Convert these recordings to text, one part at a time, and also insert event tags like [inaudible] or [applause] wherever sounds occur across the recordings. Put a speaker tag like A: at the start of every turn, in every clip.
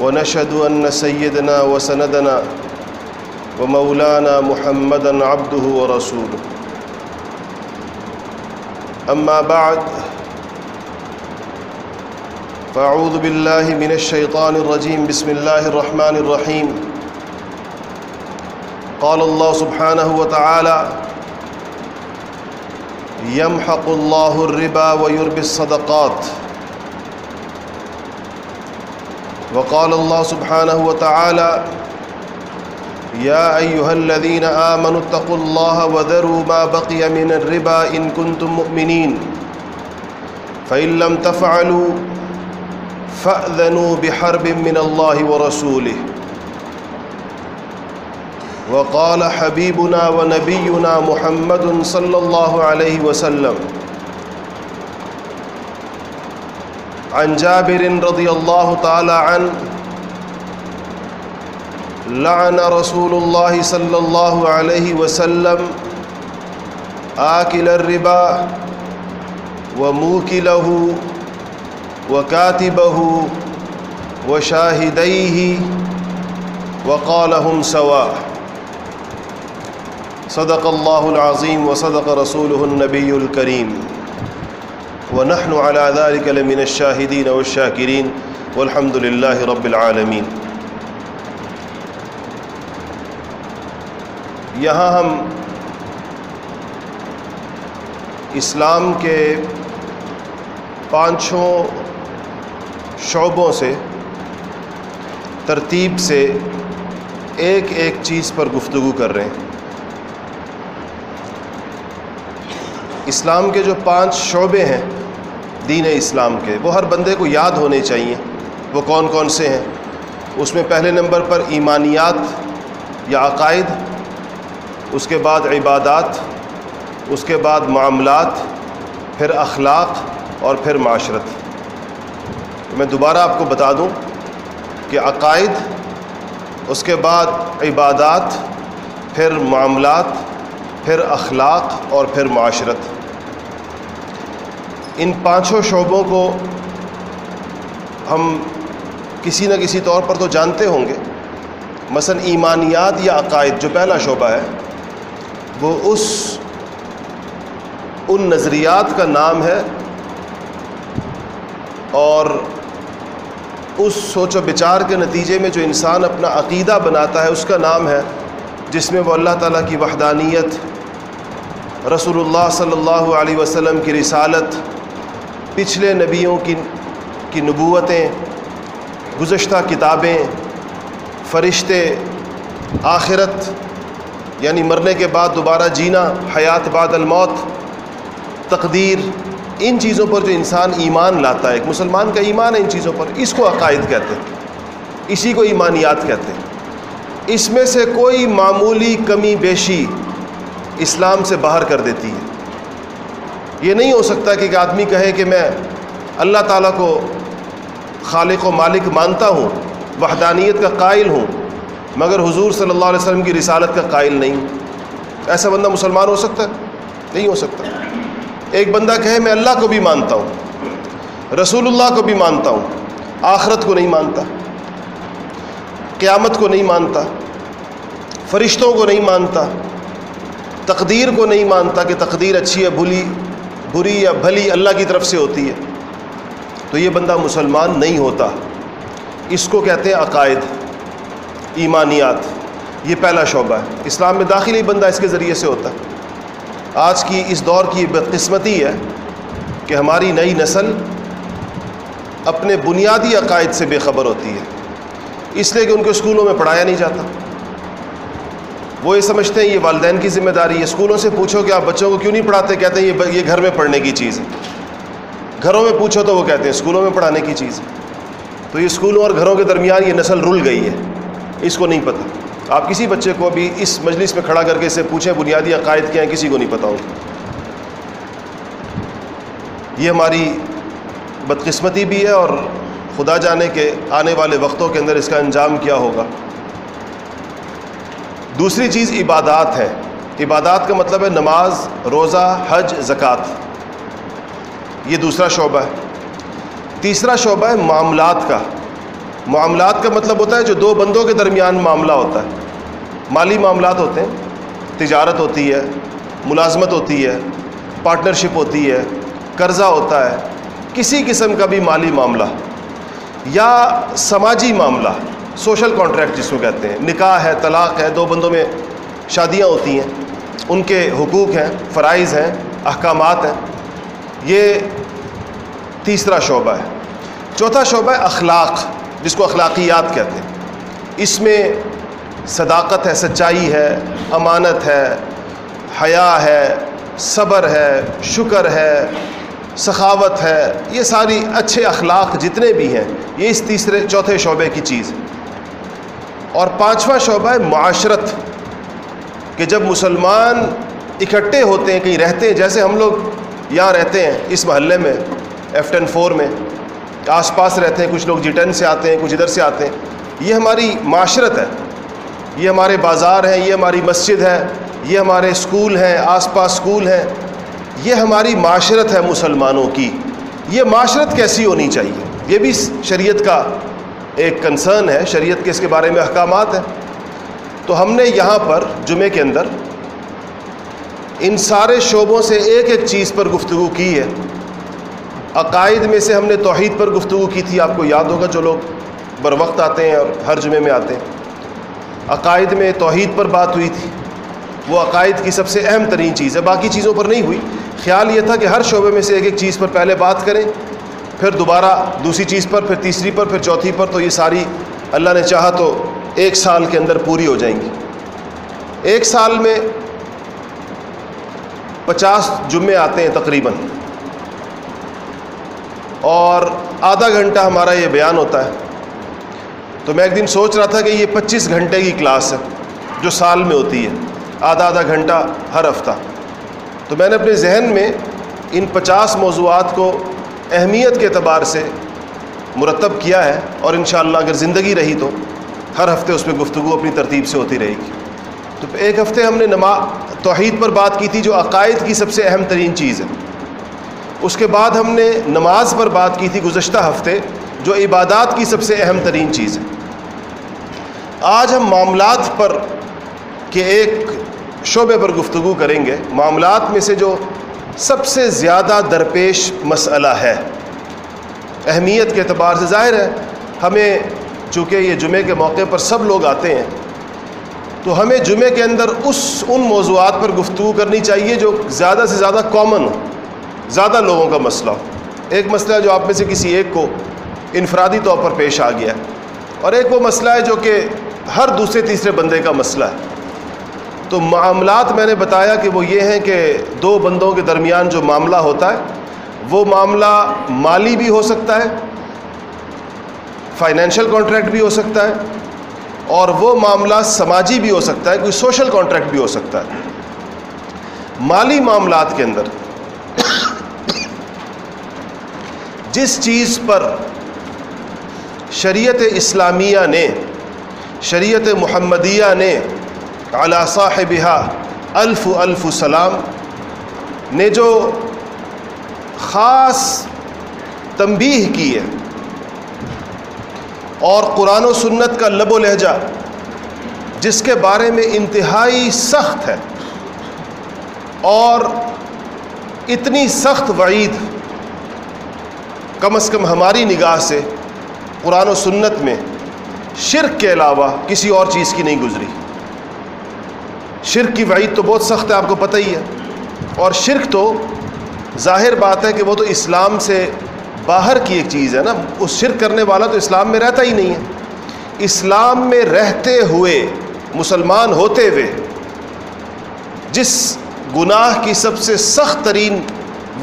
A: ونشهد أن سيدنا وسندنا ومولانا محمدا عبده ورسوله. أما بعد، فأعوذ بالله من الشيطان الرجيم. بسم الله الرحمن الرحيم. قال الله سبحانه وتعالى يمحق الله الربا ويربي الصدقات. وقال الله سبحانه وتعالى يا أيها الذين آمنوا اتقوا الله وذروا ما بقي من الربا إن كنتم مؤمنين فإن لم تفعلوا فأذنوا بحرب من الله ورسوله. وقال حبيبنا ونبينا محمد صلى الله عليه وسلم عن جابر رضي الله تعالى عنه لعن رسول الله صلى الله عليه وسلم آكل الربا وموكله وكاتبه وشاهديه وقال هم سواء صدق الله العظيم وصدق رسوله النبي الكريم ونحن على ذلك لمن الشاهدين والشاكرين والحمد لله رب العالمين. یہاں ہم اسلام کے پانچوں شعبوں سے، ترتیب سے ایک ایک چیز پر گفتگو کر رہے ہیں۔ اسلام کے جو پانچ شعبے ہیں دین اسلام کے، وہ ہر بندے کو یاد ہونے چاہیے۔ وہ کون کون سے ہیں؟ اس میں پہلے نمبر پر ایمانیات یا عقائد، اس کے بعد عبادات، اس کے بعد معاملات، پھر اخلاق اور پھر معاشرت۔ میں دوبارہ آپ کو بتا دوں کہ عقائد، اس کے بعد عبادات، پھر معاملات، پھر اخلاق اور پھر معاشرت۔ ان پانچوں شعبوں کو ہم کسی نہ کسی طور پر تو جانتے ہوں گے۔ مثلا ایمانیات یا عقائد، جو پہلا شعبہ ہے، وہ اس ان نظریات کا نام ہے اور اس سوچ و بچار کے نتیجے میں جو انسان اپنا عقیدہ بناتا ہے، اس کا نام ہے، جس میں وہ اللہ تعالیٰ کی وحدانیت، رسول اللہ صلی اللہ علیہ وسلم کی رسالت پچھلے نبیوں کی کی نبوتیں، گزشتہ کتابیں، فرشتے، آخرت یعنی مرنے کے بعد دوبارہ جینا، حیات بعد الموت، تقدیر، ان چیزوں پر جو انسان ایمان لاتا ہے، ایک مسلمان کا ایمان ہے ان چیزوں پر، اس کو عقائد کہتے ہیں، اسی کو ایمانیات کہتے ہیں۔ اس میں سے کوئی معمولی کمی بیشی اسلام سے باہر کر دیتی ہے۔ یہ نہیں ہو سکتا کہ ایک آدمی کہے کہ میں اللہ تعالیٰ کو خالق و مالک مانتا ہوں، وحدانیت کا قائل ہوں، مگر حضور صلی اللہ علیہ وسلم کی رسالت کا قائل نہیں۔ ایسا بندہ مسلمان ہو سکتا ہے؟ نہیں ہو سکتا۔ ایک بندہ کہے میں اللہ کو بھی مانتا ہوں، رسول اللہ کو بھی مانتا ہوں، آخرت کو نہیں مانتا، قیامت کو نہیں مانتا، فرشتوں کو نہیں مانتا، تقدیر کو نہیں مانتا کہ تقدیر اچھی ہے، بھلی بری یا بھلی اللہ کی طرف سے ہوتی ہے۔ تو یہ بندہ مسلمان نہیں ہوتا۔ اس کو کہتے ہیں عقائد، ایمانیات۔ یہ پہلا شعبہ ہے۔ اسلام میں داخلی بندہ اس کے ذریعے سے ہوتا ہے۔ آج کی اس دور کی بدقسمتی ہے کہ ہماری نئی نسل اپنے بنیادی عقائد سے بے خبر ہوتی ہے۔ اس لیے کہ ان کو اسکولوں میں پڑھایا نہیں جاتا۔ وہ یہ سمجھتے ہیں یہ والدین کی ذمہ داری ہے۔ اسکولوں سے پوچھو کہ آپ بچوں کو کیوں نہیں پڑھاتے؟ کہتے ہیں یہ یہ گھر میں پڑھنے کی چیز ہے۔ گھروں میں پوچھو تو وہ کہتے ہیں اسکولوں میں پڑھانے کی چیز ہے۔ تو یہ اسکولوں اور گھروں کے درمیان یہ نسل رل گئی ہے۔ اس کو نہیں پتہ۔ آپ کسی بچے کو بھی اس مجلس میں کھڑا کر کے اسے پوچھیں، بنیادی عقائد کیا ہیں؟ کسی کو نہیں پتا ہوں یہ ہماری بدقسمتی بھی ہے اور خدا جانے کے آنے والے وقتوں کے اندر اس کا انجام کیا ہوگا۔ دوسری چیز عبادات ہے۔ عبادات کا مطلب ہے نماز، روزہ، حج، زکوٰۃ۔ یہ دوسرا شعبہ ہے۔ تیسرا شعبہ ہے معاملات کا۔ معاملات کا مطلب ہوتا ہے جو دو بندوں کے درمیان معاملہ ہوتا ہے۔ مالی معاملات ہوتے ہیں، تجارت ہوتی ہے، ملازمت ہوتی ہے، پارٹنرشپ ہوتی ہے، قرضہ ہوتا ہے، کسی قسم کا بھی مالی معاملہ یا سماجی معاملہ۔ سوشل کانٹریکٹ جس کو کہتے ہیں، نکاح ہے، طلاق ہے، دو بندوں میں شادیاں ہوتی ہیں۔ ان کے حقوق ہیں، فرائض ہیں، احکامات ہیں۔ یہ تیسرا شعبہ ہے۔ چوتھا شعبہ ہے اخلاق، جس کو اخلاقیات کہتے ہیں۔ اس میں صداقت ہے، سچائی ہے، امانت ہے، حیا ہے، صبر ہے، شکر ہے، سخاوت ہے۔ یہ ساری اچھے اخلاق جتنے بھی ہیں، یہ اس تیسرے، چوتھے شعبے کی چیز ہے۔ اور پانچواں شعبہ ہے معاشرت، کہ جب مسلمان اکٹھے ہوتے ہیں، کہیں رہتے ہیں، جیسے ہم لوگ یہاں رہتے ہیں، اس محلے میں ایف ٹین فور میں، آس پاس رہتے ہیں، کچھ لوگ جی ٹین سے آتے ہیں، کچھ ادھر سے آتے ہیں، یہ ہماری معاشرت ہے، یہ ہمارے بازار ہیں، یہ ہماری مسجد ہے، یہ ہمارے اسکول ہیں، آس پاس اسکول ہیں، یہ ہماری معاشرت ہے مسلمانوں کی، یہ معاشرت کیسی ہونی چاہیے؟ یہ بھی شریعت کا ایک کنسرن ہے، شریعت کے اس کے بارے میں احکامات ہیں۔ تو ہم نے یہاں پر جمعے کے اندر ان سارے شعبوں سے ایک ایک چیز پر گفتگو کی ہے۔ عقائد میں سے ہم نے توحید پر گفتگو کی تھی، آپ کو یاد ہوگا جو لوگ بر وقت آتے ہیں اور ہر جمعے میں آتے ہیں۔ عقائد میں توحید پر بات ہوئی تھی۔ وہ عقائد کی سب سے اہم ترین چیز ہے، باقی چیزوں پر نہیں ہوئی۔ خیال یہ تھا کہ ہر شعبے میں سے ایک ایک چیز پر پہلے بات کریں۔ پھر دوبارہ دوسری چیز پر، پھر تیسری پر، پھر چوتھی پر، تو یہ ساری اللہ نے چاہا تو ایک سال کے اندر پوری ہو جائیں گی۔ ایک سال میں پچاس جمعے آتے ہیں تقریباً۔ اور آدھا گھنٹہ ہمارا یہ بیان ہوتا ہے۔ تو میں ایک دن سوچ رہا تھا کہ یہ پچیس گھنٹے کی کلاس ہے جو سال میں ہوتی ہے۔ آدھا آدھا گھنٹہ ہر ہفتہ۔ تو میں نے اپنے ذہن میں ان پچاس موضوعات کو اہمیت کے اعتبار سے مرتب کیا ہے اور انشاءاللہ اگر زندگی رہی تو ہر ہفتے اس میں گفتگو اپنی ترتیب سے ہوتی رہے گی۔ تو ایک ہفتے ہم نے نما، توحید پر بات کی تھی جو عقائد کی سب سے اہم ترین چیز ہے۔ اس کے بعد ہم نے نماز پر بات کی تھی گزشتہ ہفتے جو عبادات کی سب سے اہم ترین چیز ہے۔ آج ہم معاملات پر کے ایک شعبے پر گفتگو کریں گے۔ معاملات میں سے جو سب سے زیادہ درپیش مسئلہ ہے۔ اہمیت کے اعتبار سے ظاہر ہے، ہمیں چونکہ یہ جمعے کے موقع پر سب لوگ آتے ہیں، تو ہمیں جمعے کے اندر اس ان موضوعات پر گفتگو کرنی چاہیے جو زیادہ سے زیادہ کامن ہو، زیادہ لوگوں کا مسئلہ ہو۔ ایک مسئلہ جو آپ میں سے کسی ایک کو انفرادی طور پر پیش آ گیا ہے، اور ایک وہ مسئلہ ہے جو کہ ہر دوسرے تیسرے بندے کا مسئلہ ہے۔ تو معاملات میں نے بتایا کہ وہ یہ ہیں کہ دو بندوں کے درمیان جو معاملہ ہوتا ہے، وہ معاملہ مالی بھی ہو سکتا ہے فائنینشیل کانٹریکٹ بھی ہو سکتا ہے، اور وہ معاملہ سماجی بھی ہو سکتا ہے، کوئی سوشل کانٹریکٹ بھی ہو سکتا ہے۔ مالی معاملات کے اندر، جس چیز پر شریعت اسلامیہ نے، شریعت محمدیہ نے اعلیٰ صاحبہ الف الف سلام نے جو خاص تنبیہ کی ہے اور قرآن و سنت کا لب و لہجہ جس کے بارے میں انتہائی سخت ہے اور اتنی سخت وعید کم از کم ہماری نگاہ سے قرآن و سنت میں شرک کے علاوہ کسی اور چیز کی نہیں گزری۔ شرک کی وعید تو بہت سخت ہے، آپ کو پتہ ہی ہے۔ اور شرک تو ظاہر بات ہے کہ وہ تو اسلام سے باہر کی ایک چیز ہے نا۔ اس شرک کرنے والا تو اسلام میں رہتا ہی نہیں ہے۔ اسلام میں رہتے ہوئے، مسلمان ہوتے ہوئے، جس گناہ کی سب سے سخت ترین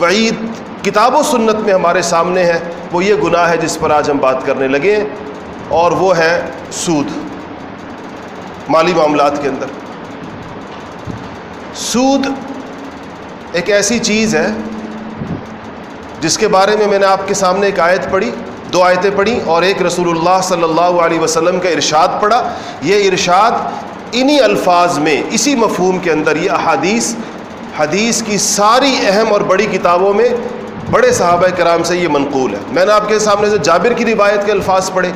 A: وعید کتاب و سنت میں ہمارے سامنے ہے، وہ یہ گناہ ہے جس پر آج ہم بات کرنے لگے۔ اور وہ ہے سود، مالی معاملات کے اندر۔ سود ایک ایسی چیز ہے جس کے بارے میں میں نے آپ کے سامنے ایک آیت پڑھی، دو آیتیں پڑھی اور ایک رسول اللہ صلی اللہ علیہ وسلم کا ارشاد پڑھا۔ یہ ارشاد انہی الفاظ میں، اسی مفہوم کے اندر یہ احادیث، حدیث کی ساری اہم اور بڑی کتابوں میں بڑے صحابہ کرام سے یہ منقول ہے۔ میں نے آپ کے سامنے سے جابر کی روایت کے الفاظ پڑھے۔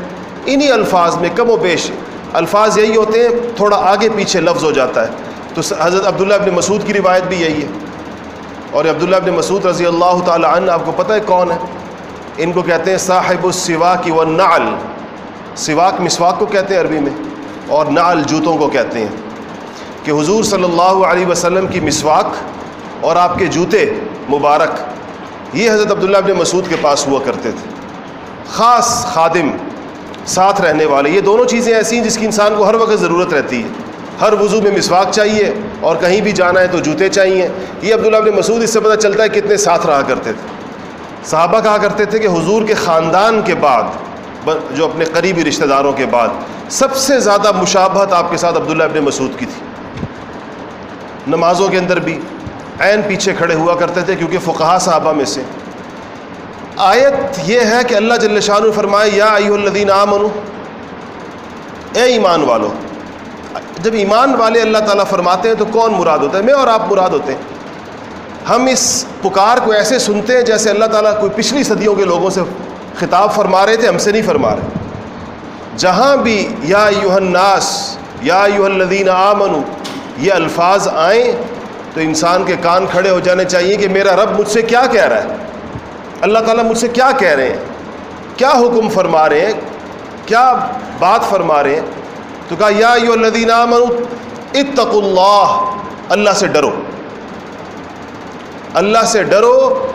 A: انہی الفاظ میں کم و بیش الفاظ یہی ہوتے ہیں، تھوڑا آگے پیچھے لفظ ہو جاتا ہے۔ تو حضرت عبداللہ ابن مسعود کی روایت بھی یہی ہے۔ اور عبداللہ ابن مسعود رضی اللہ تعالیٰ عنہ، آپ کو پتہ ہے کون ہے؟ ان کو کہتے ہیں صاحب السواک و نعل۔ سواک مسواک کو کہتے ہیں عربی میں، اور نعل جوتوں کو کہتے ہیں۔ کہ حضور صلی اللہ علیہ وسلم کی مسواک اور آپ کے جوتے مبارک، یہ حضرت عبداللہ ابن مسعود کے پاس ہوا کرتے تھے۔ خاص خادم، ساتھ رہنے والے، یہ دونوں چیزیں ایسی ہیں جس کی انسان کو ہر وقت ضرورت رہتی ہے۔ ہر وضو میں مسواک چاہیے اور کہیں بھی جانا ہے تو جوتے چاہیے۔ یہ عبداللہ ابن مسعود اس سے پتہ چلتا ہے کتنے ساتھ رہا کرتے تھے۔ صحابہ کہا کرتے تھے کہ حضور کے خاندان کے بعد، جو اپنے قریبی رشتہ داروں کے بعد، سب سے زیادہ مشابہت آپ کے ساتھ عبداللہ ابن مسعود کی تھی۔ نمازوں کے اندر بھی عین پیچھے کھڑے ہوا کرتے تھے کیونکہ فقہ صحابہ میں سے۔ آیت یہ ہے کہ اللہ جل شاہ فرمائے، یا ایو الدین عام اے ایمان والو جب ایمان والے اللہ تعالیٰ فرماتے ہیں تو کون مراد ہوتا ہے؟ میں اور آپ مراد ہوتے ہیں۔ ہم اس پکار کو ایسے سنتے ہیں جیسے اللہ تعالیٰ کوئی پچھلی صدیوں کے لوگوں سے خطاب فرما رہے تھے، ہم سے نہیں فرما رہے۔ جہاں بھی یا یوہ الناس، یا یوہ الدین آمنو یہ الفاظ آئیں تو انسان کے کان کھڑے ہو جانے چاہیے کہ میرا رب مجھ سے کیا کہہ رہا ہے؟ اللہ تعالیٰ مجھ سے کیا کہہ رہے ہیں؟ کیا حکم فرما رہے ہیں؟ کیا بات فرما رہے ہیں؟ تو کہا، یا یو الدین اتق اللہ. اللہ سے ڈرو۔ اللہ سے ڈرو۔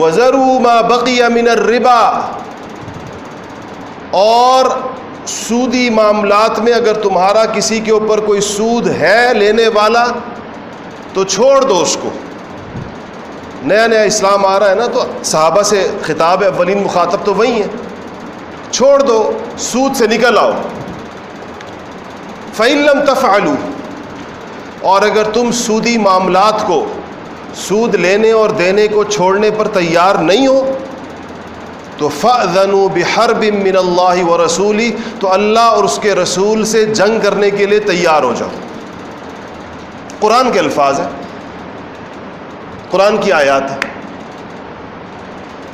A: وزرو ما بقی من الربا۔ اور سودی معاملات میں اگر تمہارا کسی کے اوپر کوئی سود ہے لینے والا، تو چھوڑ دو اس کو۔ نیا نیا اسلام آ رہا ہے نا، تو صحابہ سے خطاب اولین مخاطب تو وہی ہے چھوڑ دو، سود سے نکل آؤ۔ فعلم تفعلو اور اگر تم سودی معاملات کو سود لینے اور دینے کو چھوڑنے پر تیار نہیں ہو، تو فن بحرب من اللہ و رسولی تو اللہ اور اس کے رسول سے جنگ کرنے کے لیے تیار ہو جاؤ۔ قرآن کے الفاظ ہیں۔ قرآن کی آیات ہے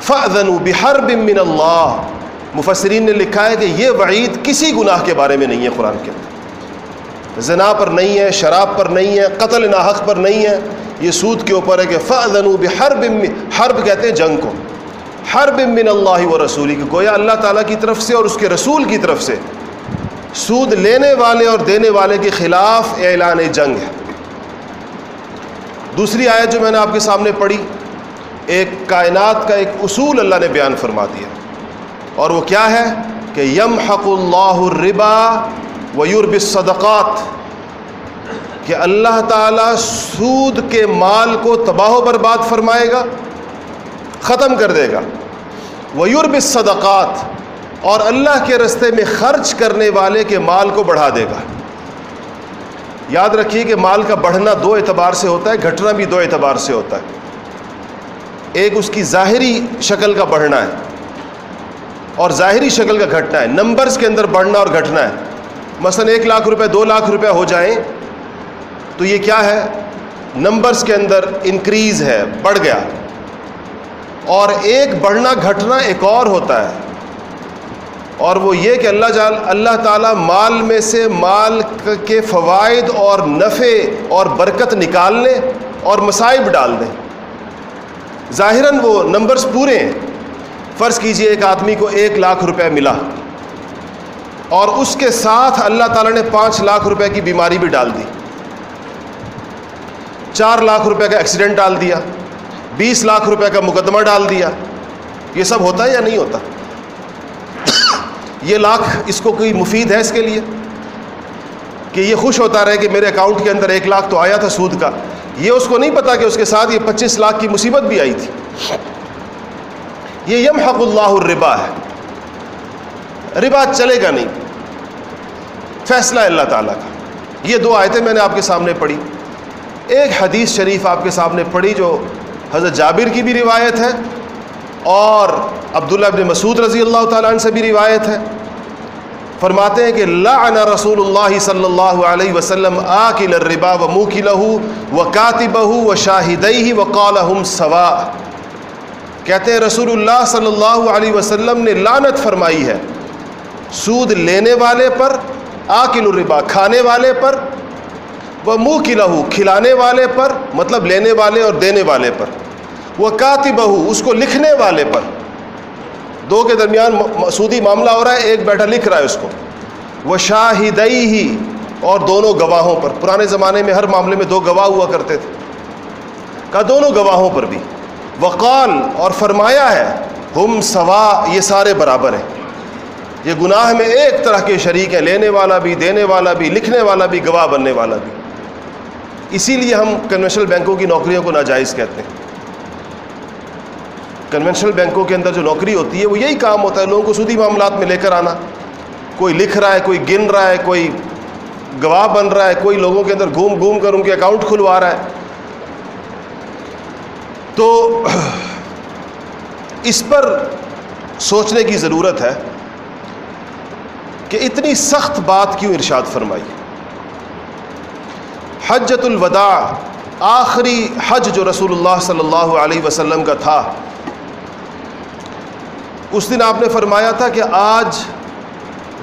A: فن بحرب من اللہ مفسرین نے لکھا ہے کہ یہ وعید کسی گناہ کے بارے میں نہیں ہے قرآن کے اندر۔ زنا پر نہیں ہے، شراب پر نہیں ہے، قتل ناحق پر نہیں ہے۔ یہ سود کے اوپر ہے کہ فنوب ہر بم حرب کہتے ہیں جنگ کو۔ ہر بم من اللہ و رسولی کی گویا اللہ تعالیٰ کی طرف سے اور اس کے رسول کی طرف سے سود لینے والے اور دینے والے کے خلاف اعلان جنگ ہے۔ دوسری آیت جو میں نے آپ کے سامنے پڑھی، ایک کائنات کا ایک اصول اللہ نے بیان فرما دیا۔ اور وہ کیا ہے؟ کہ یم حق اللہ الربا ویورب صدقات کہ اللہ تعالیٰ سود کے مال کو تباہ و برباد فرمائے گا، ختم کر دے گا۔ ویورب صدقات اور اللہ کے رستے میں خرچ کرنے والے کے مال کو بڑھا دے گا۔ یاد رکھیے کہ مال کا بڑھنا دو اعتبار سے ہوتا ہے، گھٹنا بھی دو اعتبار سے ہوتا ہے۔ ایک اس کی ظاہری شکل کا بڑھنا ہے اور ظاہری شکل کا گھٹنا ہے۔ نمبرز کے اندر بڑھنا اور گھٹنا ہے۔ مثلا ایک لاکھ روپے، دو لاکھ روپے ہو جائیں، تو یہ کیا ہے؟ نمبرز کے اندر انکریز ہے، بڑھ گیا۔ اور ایک بڑھنا گھٹنا ایک اور ہوتا ہے۔ اور وہ یہ کہ اللہ جال اللہ تعالیٰ مال میں سے مال کے فوائد اور نفع اور برکت نکال لیں اور مصائب ڈال دیں ظاہراً وہ نمبرز پورے ہیں۔ فرض کیجیے ایک آدمی کو ایک لاکھ روپے ملا۔ اور اس کے ساتھ اللہ تعالیٰ نے پانچ لاکھ روپے کی بیماری بھی ڈال دی۔ چار لاکھ روپے کا ایکسیڈنٹ ڈال دیا۔ بیس لاکھ روپے کا مقدمہ ڈال دیا۔ یہ سب ہوتا ہے یا نہیں ہوتا؟ یہ لاکھ اس کو کوئی مفید ہے اس کے لیے؟ کہ یہ خوش ہوتا رہے کہ میرے اکاؤنٹ کے اندر ایک لاکھ تو آیا تھا سود کا۔ یہ اس کو نہیں پتا کہ اس کے ساتھ یہ پچیس لاکھ کی مصیبت بھی آئی تھی۔ یہ یم حق اللہ الربا ہے۔ ربا چلے گا نہیں۔ فیصلہ اللہ تعالیٰ کا۔ یہ دو آیتیں میں نے آپ کے سامنے پڑھی۔ ایک حدیث شریف آپ کے سامنے پڑھی جو حضرت جابر کی بھی روایت ہے اور عبداللہ ابن مسعود رضی اللہ تعالیٰ عنہ سے بھی روایت ہے۔ فرماتے ہیں کہ لعن رسول اللہ صلی اللہ علیہ وسلم آکل الربا و موکلہ و کاتبہ و شاہدئی و قالہم سوا۔ کہتے ہیں رسول اللہ صلی اللہ علیہ وسلم نے لانت فرمائی ہے۔ سود لینے والے پر آکل الربا، کھانے والے پر، وہ منہ کی لہو، کھلانے والے پر مطلب لینے والے اور دینے والے پر۔ وہ کاتی بہو اس کو لکھنے والے پر۔ دو کے درمیان سودی معاملہ ہو رہا ہے، ایک بیٹھا لکھ رہا ہے اس کو۔ وہ شاہدئی ہی اور دونوں گواہوں پر۔ پرانے زمانے میں ہر معاملے میں دو گواہ ہوا کرتے تھے۔ کہا دونوں گواہوں پر بھی۔ وقال اور فرمایا ہے، ہم سوا یہ سارے برابر ہیں۔ یہ گناہ میں ایک طرح کے شریک ہیں، لینے والا بھی، دینے والا بھی، لکھنے والا بھی، گواہ بننے والا بھی۔ اسی لیے ہم کنونشنل بینکوں کی نوکریوں کو ناجائز کہتے ہیں۔ کنونشنل بینکوں کے اندر جو نوکری ہوتی ہے، وہ یہی کام ہوتا ہے، لوگوں کو سودی معاملات میں لے کر آنا۔ کوئی لکھ رہا ہے، کوئی گن رہا ہے، کوئی گواہ بن رہا ہے، کوئی لوگوں کے اندر گھوم گھوم کر ان کے اکاؤنٹ کھلوا رہا ہے۔ تو اس پر سوچنے کی ضرورت ہے۔ کہ اتنی سخت بات کیوں ارشاد فرمائی؟ حجت الوداع آخری حج جو رسول اللہ صلی اللہ علیہ وسلم کا تھا، اس دن آپ نے فرمایا تھا کہ آج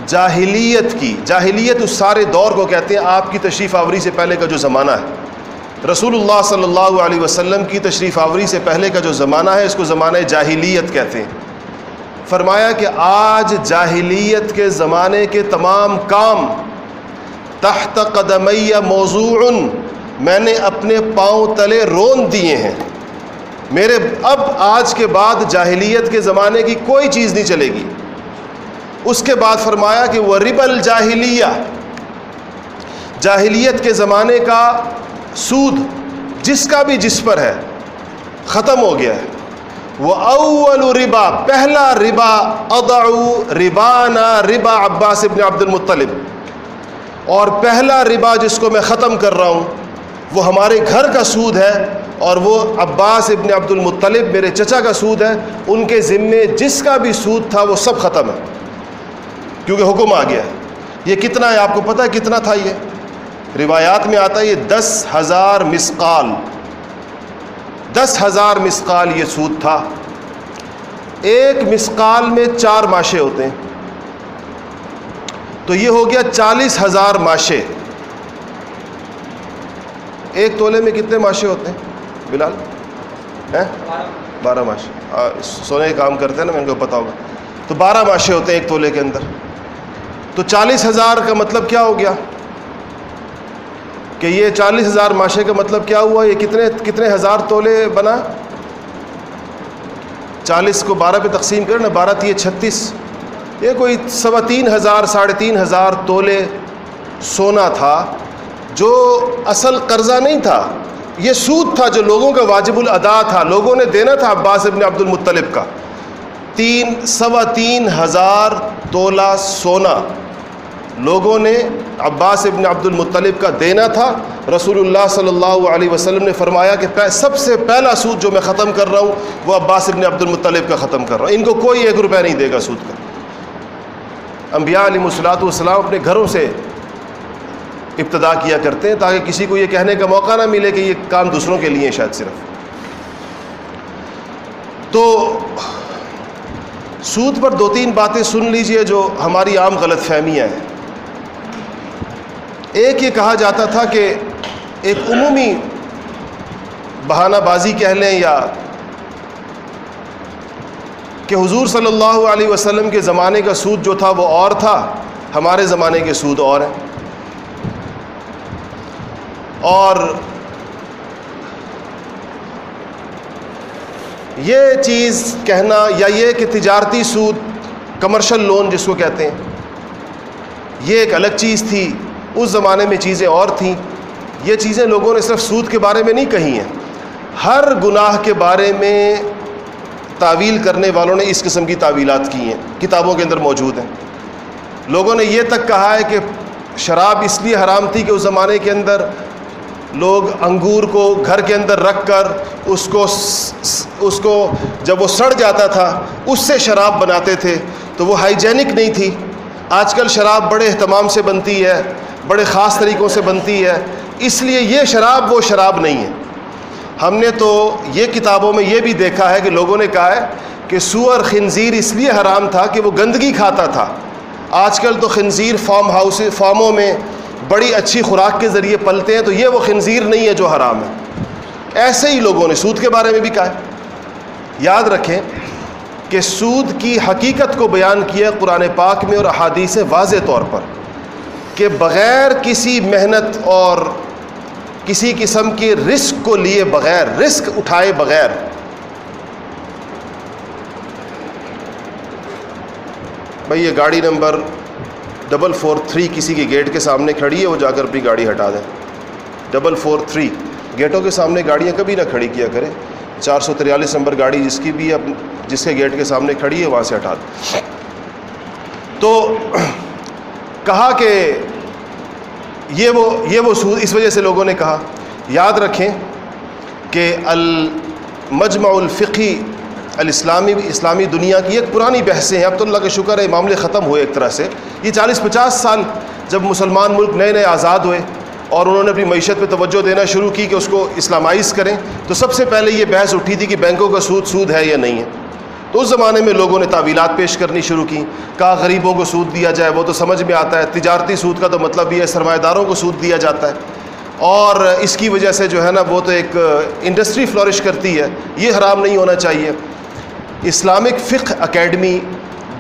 A: جاہلیت کی، جاہلیت اس سارے دور کو کہتے ہیں آپ کی تشریف آوری سے پہلے کا جو زمانہ ہے۔ رسول اللہ صلی اللہ علیہ وسلم کی تشریف آوری سے پہلے کا جو زمانہ ہے، اس کو زمانہ جاہلیت کہتے ہیں۔ فرمایا کہ آج جاہلیت کے زمانے کے تمام کام تحت قدمیہ موضوع میں نے اپنے پاؤں تلے رون دیے ہیں۔ میرے اب آج کے بعد جاہلیت کے زمانے کی کوئی چیز نہیں چلے گی۔ اس کے بعد فرمایا کہ وہ رب الجاہلیہ۔ جاہلیت کے زمانے کا سود جس کا بھی جس پر ہے، ختم ہو گیا ہے۔ وہ اول ربا، پہلا ربا ادعو ربانا ربا عباس ابن عبد المطلب اور پہلا ربا جس کو میں ختم کر رہا ہوں، وہ ہمارے گھر کا سود ہے، اور وہ عباس ابن عبد المطلب میرے چچا کا سود ہے، ان کے ذمے جس کا بھی سود تھا، وہ سب ختم ہے۔ کیونکہ حکم آ گیا ہے۔ یہ کتنا ہے آپ کو پتہ ہے کتنا تھا یہ؟ روایات میں آتا ہے یہ دس ہزار مسقال۔ دس ہزار مسقال یہ سود تھا۔ ایک مسقال میں چار ماشے ہوتے ہیں۔ تو یہ ہو گیا چالیس ہزار ماشے۔ ایک تولے میں کتنے ماشے ہوتے ہیں؟ بلال؟ ہیں؟ بارہ ماشے۔ سونے کے کام کرتے ہیں نا، میں ان کو پتا ہوگا۔ تو بارہ ماشے ہوتے ہیں ایک تولے کے اندر۔ تو چالیس ہزار کا مطلب کیا ہو گیا؟ کہ یہ چالیس ہزار ماشے کا مطلب کیا ہوا؟ یہ کتنے کتنے ہزار تولے بنا؟ چالیس کو بارہ پہ تقسیم کریں نا بارہ تھی چھتیس۔ یہ کوئی سوا تین ہزار، ساڑھے تین ہزار تولے سونا تھا، جو اصل قرضہ نہیں تھا۔ یہ سود تھا جو لوگوں کا واجب الادا تھا، لوگوں نے دینا تھا عباس ابن عبد المطلب کا۔ تین سوا تین ہزار تولہ سونا۔ لوگوں نے عباس ابن عبد المطلب کا دینا تھا۔ رسول اللہ صلی اللہ علیہ وسلم نے فرمایا کہ سب سے پہلا سود جو میں ختم کر رہا ہوں، وہ عباس ابن عبد المطلب کا ختم کر رہا ہوں۔ ان کو کوئی ایک روپیہ نہیں دے گا سود کا۔ انبیاء علیہ الصلاۃ والسلام اپنے گھروں سے ابتدا کیا کرتے ہیں تاکہ کسی کو یہ کہنے کا موقع نہ ملے کہ یہ کام دوسروں کے لیے شاید صرف۔ تو سود پر دو تین باتیں سن لیجیے جو ہماری عام غلط فہمیاں ہیں۔ ایک یہ کہا جاتا تھا کہ ایک عمومی بہانہ بازی کہہ لیں یا کہ حضور صلی اللہ علیہ وسلم کے زمانے کا سود جو تھا وہ اور تھا، ہمارے زمانے کے سود اور ہیں۔ اور یہ چیز کہنا یا یہ کہ تجارتی سود، کمرشل لون جس کو کہتے ہیں، یہ ایک الگ چیز تھی۔ اس زمانے میں چیزیں اور تھیں۔ یہ چیزیں لوگوں نے صرف سود کے بارے میں نہیں کہی ہیں۔ ہر گناہ کے بارے میں تعویل کرنے والوں نے اس قسم کی تعویلات کی ہیں۔ کتابوں کے اندر موجود ہیں۔ لوگوں نے یہ تک کہا ہے کہ شراب اس لیے حرام تھی کہ اس زمانے کے اندر لوگ انگور کو گھر کے اندر رکھ کر اس کو اس کو جب وہ سڑ جاتا تھا، اس سے شراب بناتے تھے، تو وہ ہائیجینک نہیں تھی۔ آج کل شراب بڑے اہتمام سے بنتی ہے۔ بڑے خاص طریقوں سے بنتی ہے، اس لیے یہ شراب وہ شراب نہیں ہے۔ ہم نے تو یہ کتابوں میں یہ بھی دیکھا ہے کہ لوگوں نے کہا ہے کہ سور خنزیر اس لیے حرام تھا کہ وہ گندگی کھاتا تھا۔ آج کل تو خنزیر فارم ہاؤس فارموں میں بڑی اچھی خوراک کے ذریعے پلتے ہیں، تو یہ وہ خنزیر نہیں ہے جو حرام ہے۔ ایسے ہی لوگوں نے سود کے بارے میں بھی کہا ہے۔ یاد رکھیں کہ سود کی حقیقت کو بیان کیا قرآن پاک میں اور احادیث واضح طور پر۔ کہ بغیر کسی محنت اور کسی قسم کی رسک کو لیے بغیر رسک اٹھائے بغیر، بھائی یہ گاڑی نمبر ڈبل فور تھری کسی کے گیٹ کے سامنے کھڑی ہے، وہ جا کر اپنی گاڑی ہٹا دیں۔ ڈبل فور تھری، گیٹوں کے سامنے گاڑیاں کبھی نہ کھڑی کیا کریں۔ چار سو تریالیس نمبر گاڑی جس کی بھی ہے جس کے گیٹ کے سامنے کھڑی ہے، وہاں سے ہٹا دیں۔ تو [clears throat] کہا کہ یہ وہ یہ وہ سود اس وجہ سے لوگوں نے کہا۔ یاد رکھیں کہ المجمع الفقی الاسلامی اسلامی دنیا کی ایک پرانی بحثیں ہیں اب تو اللہ کا شکر ہے، معاملے ختم ہوئے ایک طرح سے۔ یہ چالیس پچاس سال جب مسلمان ملک نئے نئے آزاد ہوئے اور انہوں نے اپنی معیشت پہ توجہ دینا شروع کی کہ اس کو اسلامائز کریں، تو سب سے پہلے یہ بحث اٹھی تھی کہ بینکوں کا سود سود ہے یا نہیں ہے۔ تو اس زمانے میں لوگوں نے تعویلات پیش کرنی شروع کی۔ کہا غریبوں کو سود دیا جائے، وہ تو سمجھ میں آتا ہے، تجارتی سود کا تو مطلب یہ ہے سرمایہ داروں کو سود دیا جاتا ہے۔ اور اس کی وجہ سے جو ہے نا، وہ تو ایک انڈسٹری فلورش کرتی ہے۔ یہ حرام نہیں ہونا چاہیے۔ اسلامک فقہ اکیڈمی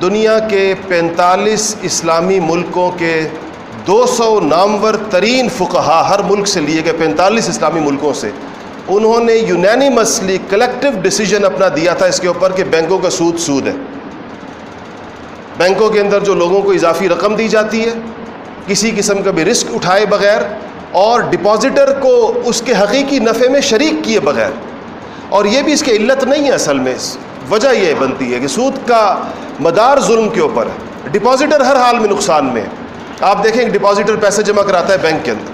A: دنیا کے پینتالیس اسلامی ملکوں کے دو سو نامور ترین فقہا ہر ملک سے لیے گئے پینتالیس اسلامی ملکوں سے۔ انہوں نے یونینیمسلی کلیکٹو ڈیسیجن اپنا دیا تھا اس کے اوپر کہ بینکوں کا سود سود ہے۔ بینکوں کے اندر جو لوگوں کو اضافی رقم دی جاتی ہے، کسی قسم کا بھی رسک اٹھائے بغیر اور ڈپازٹر کو اس کے حقیقی نفع میں شریک کیے بغیر۔ اور یہ بھی اس کی علت نہیں ہے اصل میں وجہ یہ بنتی ہے کہ سود کا مدار ظلم کے اوپر ہے۔ ڈپازٹر ہر حال میں نقصان میں ہے۔ آپ دیکھیں کہ ڈپازٹر پیسے جمع کراتا ہے بینک کے اندر۔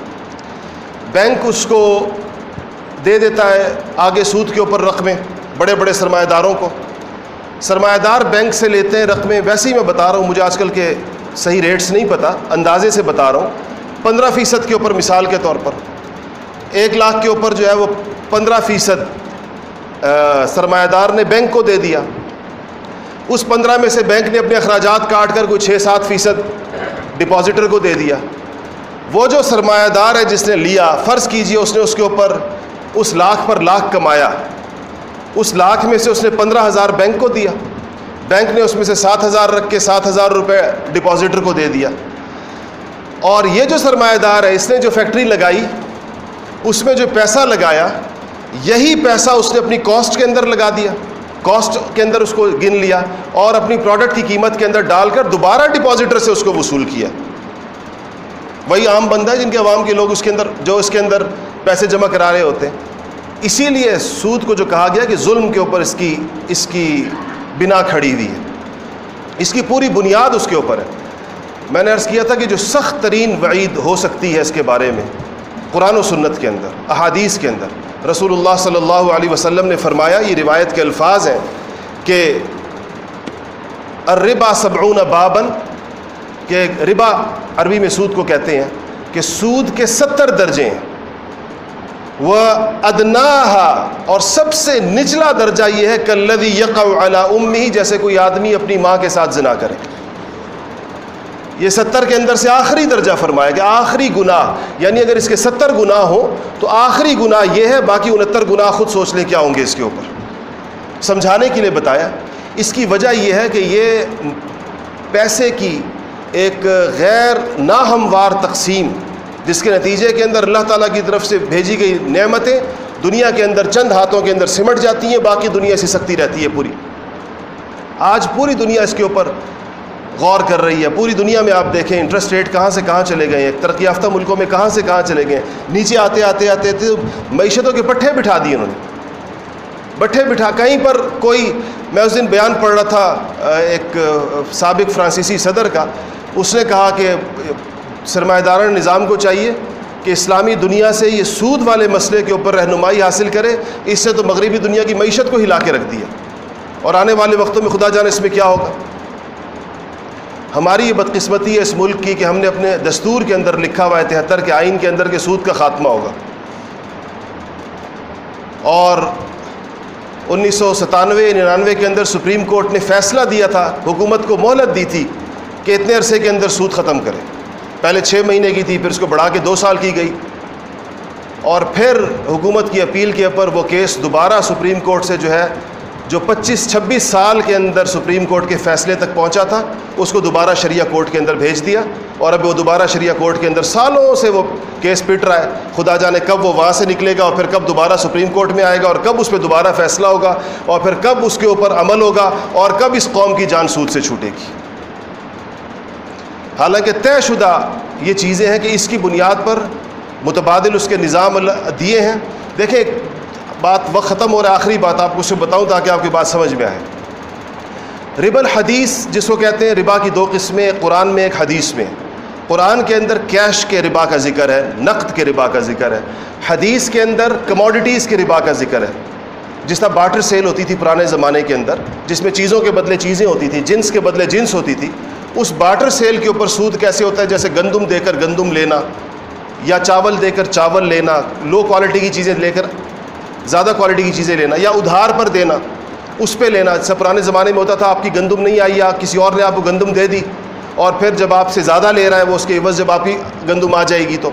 A: بینک اس کو دے دیتا ہے آگے سود کے اوپر رقمیں، بڑے بڑے سرمایہ داروں کو۔ سرمایہ دار بینک سے لیتے ہیں رقمیں، ویسے ہی میں بتا رہا ہوں، مجھے آج کل کے صحیح ریٹس نہیں پتہ اندازے سے بتا رہا ہوں۔ پندرہ فیصد کے اوپر مثال کے طور پر۔ ایک لاکھ کے اوپر جو ہے وہ پندرہ فیصد سرمایہ دار نے بینک کو دے دیا۔ اس پندرہ میں سے بینک نے اپنے اخراجات کاٹ کر کوئی چھ سات فیصد ڈپازٹر کو دے دیا۔ وہ جو سرمایہ دار ہے جس نے لیا، فرض کیجیے اس نے اس کے اوپر اس لاکھ پر لاکھ کمایا۔ اس لاکھ میں سے اس نے پندرہ ہزار بینک کو دیا۔ بینک نے اس میں سے سات ہزار رکھ کے سات ہزار روپے ڈپازٹر کو دے دیا۔ اور یہ جو سرمایہ دار ہے، اس نے جو فیکٹری لگائی، اس میں جو پیسہ لگایا، یہی پیسہ اس نے اپنی کاسٹ کے اندر لگا دیا۔ کاسٹ کے اندر اس کو گن لیا اور اپنی پروڈکٹ کی قیمت کے اندر ڈال کر دوبارہ ڈپازٹر سے اس کو وصول کیا۔ وہی عام بندہ ہے جن کے عوام کے لوگ اس کے اندر، جو اس کے اندر پیسے جمع کرا رہے ہوتے ہیں۔ اسی لیے سود کو جو کہا گیا کہ ظلم کے اوپر اس کی اس کی بنا کھڑی ہوئی ہے۔ اس کی پوری بنیاد اس کے اوپر ہے۔ میں نے عرض کیا تھا کہ جو سخت ترین وعید ہو سکتی ہے اس کے بارے میں، قرآن و سنت کے اندر، احادیث کے اندر، رسول اللہ صلی اللہ علیہ وسلم نے فرمایا، یہ روایت کے الفاظ ہیں کہ الربا سبعون بابن کہ ربا عربی میں سود کو کہتے ہیں، کہ سود کے ستر درجے ہیں۔ وہ ادنا اور سب سے نچلا درجہ یہ ہے کلدی یقع علی امی جیسے کوئی آدمی اپنی ماں کے ساتھ زنا کرے۔ یہ ستر کے اندر سے آخری درجہ فرمایا کہ آخری گناہ۔ یعنی اگر اس کے ستر گناہ ہوں، تو آخری گناہ یہ ہے، باقی انہتر گناہ خود سوچ لیں کیا ہوں گے اس کے اوپر۔ سمجھانے کے لیے بتایا، اس کی وجہ یہ ہے کہ یہ پیسے کی ایک غیر ناہموار تقسیم جس کے نتیجے کے اندر اللہ تعالیٰ کی طرف سے بھیجی گئی نعمتیں دنیا کے اندر چند ہاتھوں کے اندر سمٹ جاتی ہیں، باقی دنیا سے سکتی رہتی ہے پوری۔ آج پوری دنیا اس کے اوپر غور کر رہی ہے۔ پوری دنیا میں آپ دیکھیں انٹرسٹ ریٹ کہاں سے کہاں چلے گئے ہیں؟ ترقی یافتہ ملکوں میں کہاں سے کہاں چلے گئے ہیں؟ نیچے آتے آتے آتے آتے معیشتوں کے پٹھے بٹھا دیے انہوں نے۔ بٹھے بٹھا، کہیں پر کوئی، میں اس دن بیان پڑھ رہا تھا، ایک سابق فرانسیسی صدر کا، اس نے کہا کہ سرمایہ داران نظام کو چاہیے کہ اسلامی دنیا سے یہ سود والے مسئلے کے اوپر رہنمائی حاصل کرے، اس سے تو مغربی دنیا کی معیشت کو ہلا کے رکھ دیا۔ اور آنے والے وقتوں میں خدا جانے اس میں کیا ہوگا؟ ہماری یہ بدقسمتی ہے اس ملک کی کہ ہم نے اپنے دستور کے اندر لکھا ہوا ہے، تہتر کے آئین کے اندر کے سود کا خاتمہ ہوگا۔ اور انیس سو ستانوے، ننانوے کے اندر سپریم کورٹ نے فیصلہ دیا تھا، حکومت کو مہلت دی تھی کہ اتنے عرصے کے اندر سود ختم کرے۔ پہلے چھ مہینے کی تھی، پھر اس کو بڑھا کے دو سال کی گئی۔ اور پھر حکومت کی اپیل کے اوپر وہ کیس دوبارہ سپریم کورٹ سے جو ہے، جو پچیس چھبیس سال کے اندر سپریم کورٹ کے فیصلے تک پہنچا تھا، اس کو دوبارہ شریعہ کورٹ کے اندر بھیج دیا۔ اور اب وہ دوبارہ شریعہ کورٹ کے اندر سالوں سے وہ کیس پٹ رہا ہے۔ خدا جانے کب وہ وہاں سے نکلے گا اور پھر کب دوبارہ سپریم کورٹ میں آئے گا اور کب اس پہ دوبارہ فیصلہ ہوگا اور پھر کب اس کے اوپر عمل ہوگا اور کب اس قوم کی جان سود سے چھوٹے گی۔ حالانکہ طے شدہ یہ چیزیں ہیں کہ اس کی بنیاد پر متبادل اس کے نظام دیے ہیں۔ دیکھیں بات وقت ختم ہو رہا ہے، آخری بات آپ کو اسے بتاؤں تاکہ آپ کی بات سمجھ میں آئے۔ رب الحدیث جس کو کہتے ہیں، ربا کی دو قسمیں قرآن میں، ایک حدیث میں۔ قرآن کے اندر کیش کے ربا کا ذکر ہے، نقد کے ربا کا ذکر ہے۔ حدیث کے اندر کموڈیٹیز کے ربا کا ذکر ہے۔ جس طرح بارٹر سیل ہوتی تھی پرانے زمانے کے اندر، جس میں چیزوں کے بدلے چیزیں ہوتی تھیں، جنس کے بدلے جنس ہوتی تھی اس بارٹر سیل کے اوپر سود کیسے ہوتا ہے؟ جیسے گندم دے کر گندم لینا یا چاول دے کر چاول لینا لو کوالٹی کی چیزیں لے کر زیادہ کوالٹی کی چیزیں لینا یا ادھار پر دینا، اس پہ لینا۔ جیسے پرانے زمانے میں ہوتا تھا، آپ کی گندم نہیں آئی یا کسی اور نے آپ کو گندم دے دی اور پھر جب آپ سے زیادہ لے رہا ہے، وہ اس کے عوض جب آپ کی گندم آ جائے گی تو۔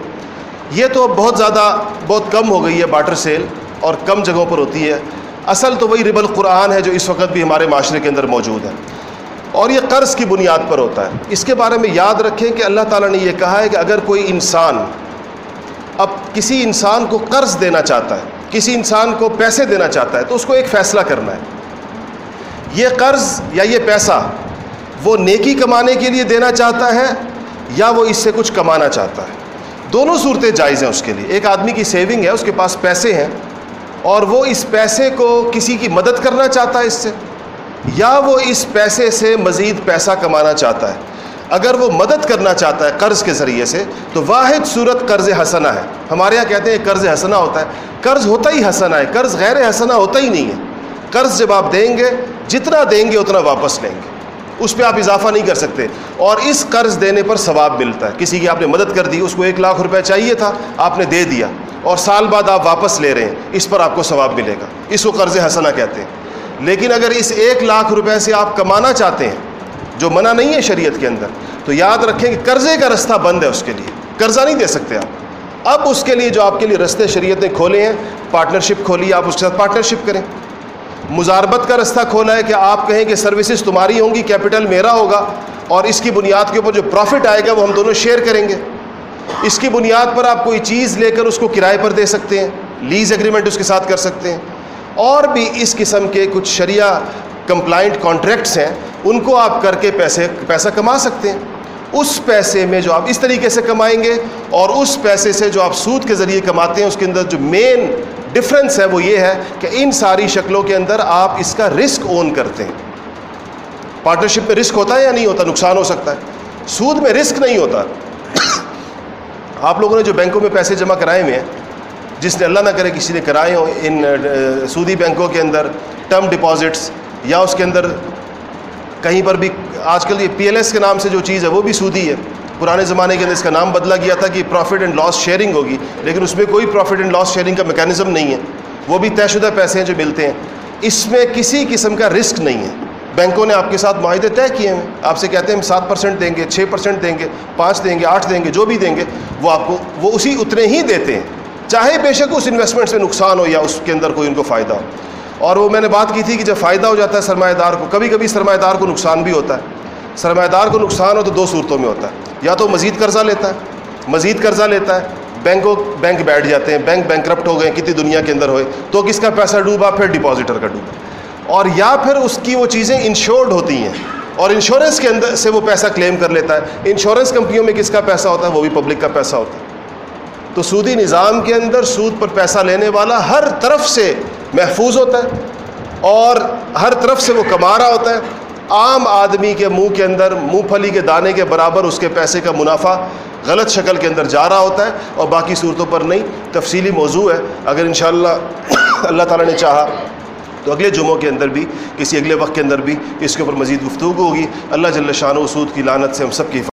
A: یہ تو بہت زیادہ، بہت کم ہو گئی ہے باٹر سیل اور کم جگہوں پر ہوتی ہے۔ اصل تو وہی رب القرآن ہے جو اس وقت بھی ہمارے معاشرے کے اندر موجود ہے۔ اور یہ قرض کی بنیاد پر ہوتا ہے۔ اس کے بارے میں یاد رکھیں کہ اللہ تعالیٰ نے یہ کہا ہے کہ اگر کوئی انسان اب کسی انسان کو قرض دینا چاہتا ہے، کسی انسان کو پیسے دینا چاہتا ہے، تو اس کو ایک فیصلہ کرنا ہے۔ یہ قرض یا یہ پیسہ وہ نیکی کمانے کے لیے دینا چاہتا ہے یا وہ اس سے کچھ کمانا چاہتا ہے۔ دونوں صورتیں جائز ہیں اس کے لیے۔ ایک آدمی کی سیونگ ہے، اس کے پاس پیسے ہیں اور وہ اس پیسے کو کسی کی مدد کرنا چاہتا ہے اس سے۔ یا وہ اس پیسے سے مزید پیسہ کمانا چاہتا ہے؟ اگر وہ مدد کرنا چاہتا ہے قرض کے ذریعے سے، تو واحد صورت قرض حسنہ ہے۔ ہمارے یہاں کہتے ہیں قرض حسنہ ہوتا ہے۔ قرض ہوتا ہی حسنہ ہے، قرض غیر حسنہ ہوتا ہی نہیں ہے۔ قرض جب آپ دیں گے، جتنا دیں گے اتنا واپس لیں گے۔ اس پہ آپ اضافہ نہیں کر سکتے۔ اور اس قرض دینے پر ثواب ملتا ہے۔ کسی کی آپ نے مدد کر دی، اس کو ایک لاکھ روپے چاہیے تھا، آپ نے دے دیا۔ اور سال بعد آپ واپس لے رہے ہیں، اس پر آپ کو ثواب ملے گا۔ اس کو قرض حسنہ کہتے ہیں۔ لیکن اگر اس ایک لاکھ روپے سے آپ کمانا چاہتے ہیں، جو منع نہیں ہے شریعت کے اندر، تو یاد رکھیں کہ قرضے کا رستہ بند ہے اس کے لیے، قرضہ نہیں دے سکتے آپ۔ اب اس کے لیے جو آپ کے لیے رستے شریعت نے کھولے ہیں پارٹنرشپ کھولی، آپ اس کے ساتھ پارٹنرشپ کریں۔ مزاربت کا رستہ کھولا ہے کہ آپ کہیں کہ سروسز تمہاری ہوں گی کیپٹل میرا ہوگا، اور اس کی بنیاد کے اوپر جو پروفٹ آئے گا، وہ ہم دونوں شیئر کریں گے۔ اس کی بنیاد پر آپ کوئی چیز لے کر اس کو کرائے پر دے سکتے ہیں لیز اگریمنٹ اس کے ساتھ کر سکتے ہیں۔ اور بھی اس قسم کے کچھ شریعہ کمپلائنٹ کانٹریکٹس ہیں، ان کو آپ کر کے پیسے، پیسہ کما سکتے ہیں۔ اس پیسے میں جو آپ اس طریقے سے کمائیں گے اور اس پیسے سے جو آپ سود کے ذریعے کماتے ہیں، اس کے اندر جو مین ڈفرینس ہے وہ یہ ہے کہ ان ساری شکلوں کے اندر آپ اس کا رسک اون کرتے ہیں۔ پارٹنرشپ میں رسک ہوتا ہے یا نہیں ہوتا؟ نقصان ہو سکتا ہے۔ سود میں رسک نہیں ہوتا۔ آپ لوگوں نے جو بینکوں میں پیسے جمع کرائے ہوئے ہیں جس نے اللہ نہ کرے کسی نے کرائے ہوں، ان سودی بینکوں کے اندر ٹرم ڈپازٹس یا اس کے اندر کہیں پر بھی آج کل یہ پی ایل ایس کے نام سے جو چیز ہے وہ بھی سودی ہے۔ پرانے زمانے کے اندر اس کا نام بدلا گیا تھا کہ پروفٹ اینڈ لاس شیئرنگ ہوگی، لیکن اس میں کوئی پروفٹ اینڈ لاس شیئرنگ کا میکینزم نہیں ہے۔ وہ بھی طے شدہ پیسے ہیں جو ملتے ہیں۔ اس میں کسی قسم کا رسک نہیں ہے۔ بینکوں نے آپ کے ساتھ معاہدے طے کیے ہیں۔ آپ سے کہتے ہیں ہم سات پرسینٹ دیں گے، چھ پرسینٹ دیں گے، پانچ دیں گے، آٹھ دیں گے، جو بھی دیں گے، وہ آپ کو، وہ اسی اتنے ہی دیتے ہیں۔ چاہے بے شک اس انویسٹمنٹ سے نقصان ہو یا اس کے اندر کوئی ان کو فائدہ ہو۔ اور وہ میں نے بات کی تھی کہ جب فائدہ ہو جاتا ہے سرمایہ دار کو، کبھی کبھی سرمایہ دار کو نقصان بھی ہوتا ہے۔ سرمایہ دار کو نقصان ہو تو دو صورتوں میں ہوتا ہے۔ یا تو مزید قرضہ لیتا ہے، مزید قرضہ لیتا ہے، بینکوں، بینک بیٹھ جاتے ہیں، بینک بینک کرپٹ ہو گئے، کتنی دنیا کے اندر ہوئے، تو کس کا پیسہ ڈوبا، پھر ڈپازٹر کا ڈوبا۔ اور یا پھر اس کی وہ چیزیں انشورڈ ہوتی ہیں۔ اور انشورنس کے اندر سے وہ پیسہ کلیم کر لیتا ہے۔ انشورنس کمپنیوں میں کس کا پیسہ ہوتا ہے؟ وہ بھی پبلک کا پیسہ ہوتا ہے۔ تو سودی نظام کے اندر سود پر پیسہ لینے والا ہر طرف سے محفوظ ہوتا ہے اور ہر طرف سے وہ کما رہا ہوتا ہے۔ عام آدمی کے منہ کے اندر، منہ پھلی کے دانے کے برابر اس کے پیسے کا منافع غلط شکل کے اندر جا رہا ہوتا ہے اور باقی صورتوں پر نہیں۔ تفصیلی موضوع ہے۔ اگر انشاءاللہ اللہ تعالیٰ نے چاہا تو اگلے جمعوں کے اندر بھی، کسی اگلے وقت کے اندر بھی اس کے اوپر مزید گفتگو ہوگی۔ اللہ جل شان و سود کی لانت سے ہم سب کی